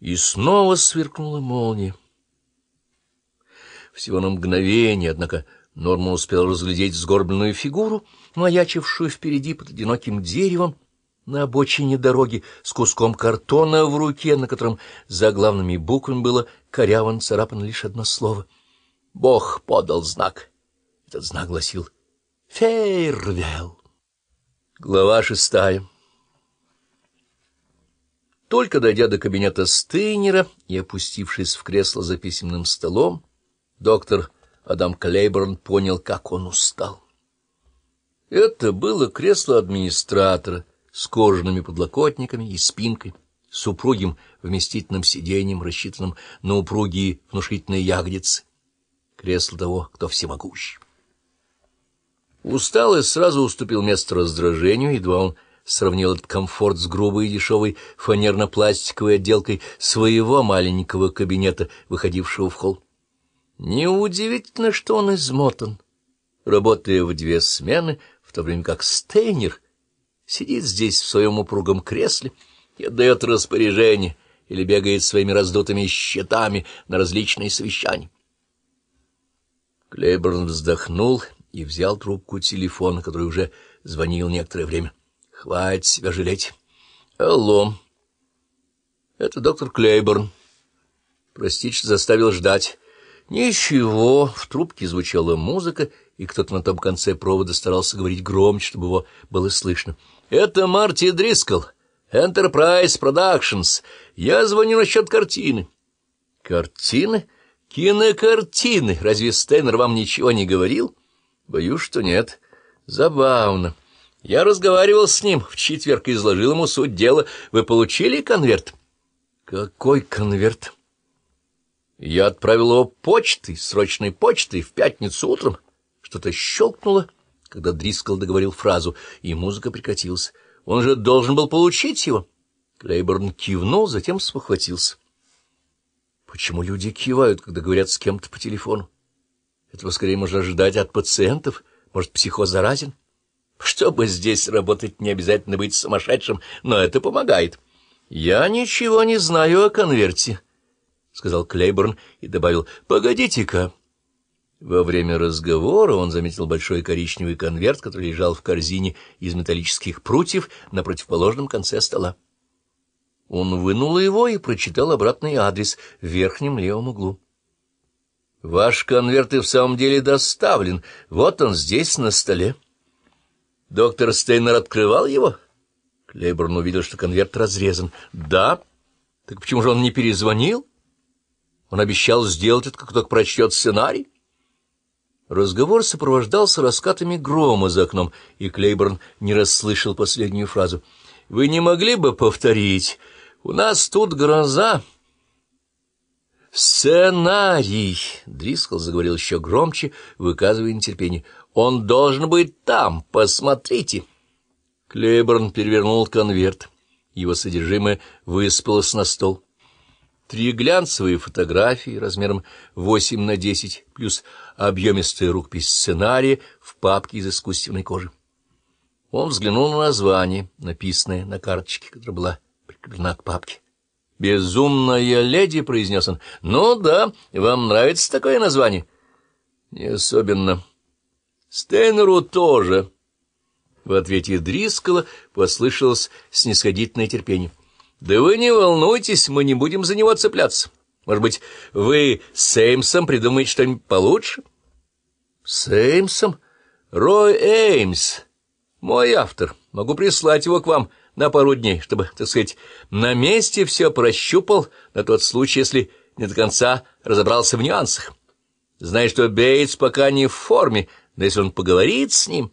И снова сверкнула молния. Всего на мгновение, однако, Норма успел разглядеть сгорбленную фигуру, маячившую впереди под одиноким деревом на обочине дороги с куском картона в руке, на котором за главными буквами было коряво царапано лишь одно слово. Бог подал знак. Этот знак гласил «Фейрвелл». Глава шестая только дойдя до кабинета Стейнера и опустившись в кресло за письменным столом, доктор Адам Клейборн понял, как он устал. Это было кресло администратора с кожаными подлокотниками и спинкой, с упругим вместительным сиденьем, рассчитанным на упругие внушительные ягодицы. Кресло того, кто всемогущий. Усталость сразу уступил место раздражению, едва он сравнил этот комфорт с грубой и дешевой фанерно-пластиковой отделкой своего маленького кабинета, выходившего в холл. Неудивительно, что он измотан, работая в две смены, в то время как Стейнер сидит здесь в своем упругом кресле и отдает распоряжение или бегает своими раздутыми щитами на различные совещания. Клейборн вздохнул и взял трубку телефона, который уже звонил некоторое время. Хватит себя жалеть. Алло. Это доктор Клейборн. Простите, что заставил ждать. Ничего, в трубке звучала музыка, и кто-то на том конце провода старался говорить громче, чтобы его было слышно. Это Марти Дрискл, Enterprise Productions. Я звоню насчет картины. Картины? Кинокартины. Разве Стейнер вам ничего не говорил? Боюсь, что нет. Забавно. Я разговаривал с ним в четверг и изложил ему суть дела. Вы получили конверт? Какой конверт? Я отправил его почтой, срочной почтой, в пятницу утром. Что-то щелкнуло, когда Дрискл договорил фразу, и музыка прекратилась. Он же должен был получить его. Клейборн кивнул, затем спохватился. Почему люди кивают, когда говорят с кем-то по телефону? Этого скорее можно ожидать от пациентов. Может, психоз заразен? Чтобы здесь работать, не обязательно быть сумасшедшим, но это помогает. — Я ничего не знаю о конверте, — сказал Клейборн и добавил, — погодите-ка. Во время разговора он заметил большой коричневый конверт, который лежал в корзине из металлических прутьев на противоположном конце стола. Он вынул его и прочитал обратный адрес в верхнем левом углу. — Ваш конверт и в самом деле доставлен. Вот он здесь, на столе. — Доктор Стейнер открывал его? Клейборн увидел, что конверт разрезан. Да. Так почему же он не перезвонил? Он обещал сделать это, как только прочтет сценарий. Разговор сопровождался раскатами грома за окном, и Клейборн не расслышал последнюю фразу. «Вы не могли бы повторить? У нас тут гроза». «Сценарий!» — Дрискл заговорил еще громче, выказывая нетерпение. Он должен быть там, посмотрите. Клейборн перевернул конверт. Его содержимое высыпалось на стол. Три глянцевые фотографии размером 8 на 10, плюс объемистая рукопись сценария в папке из искусственной кожи. Он взглянул на название, написанное на карточке, которая была прикреплена к папке. «Безумная леди», — произнес он. «Ну да, вам нравится такое название?» «Не особенно». Стейнеру тоже. В ответе Дрискала послышалось снисходительное терпение. Да вы не волнуйтесь, мы не будем за него цепляться. Может быть, вы с Эймсом придумаете что-нибудь получше? С Эймсом? Рой Эймс. Мой автор. Могу прислать его к вам на пару дней, чтобы, так сказать, на месте все прощупал на тот случай, если не до конца разобрался в нюансах. Зная, что Бейтс пока не в форме, но если он поговорит с ним...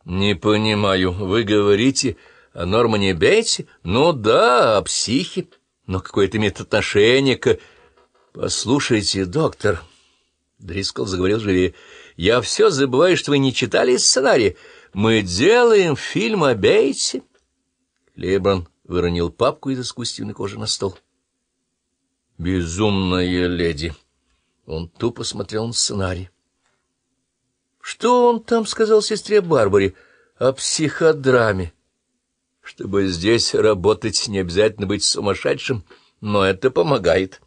— Не понимаю, вы говорите о Нормане Бейтсе? Ну да, о психе, но какое-то имеет отношение к... — Послушайте, доктор, — Дрискл заговорил живее, — я все забываю, что вы не читали сценарий. Мы делаем фильм о Бейтсе. Леброн выронил папку из искусственной кожи на стол. «Безумная леди!» Он тупо смотрел на сценарий. Что он там сказал сестре Барбаре о психодраме? Чтобы здесь работать, не обязательно быть сумасшедшим. но это помогает.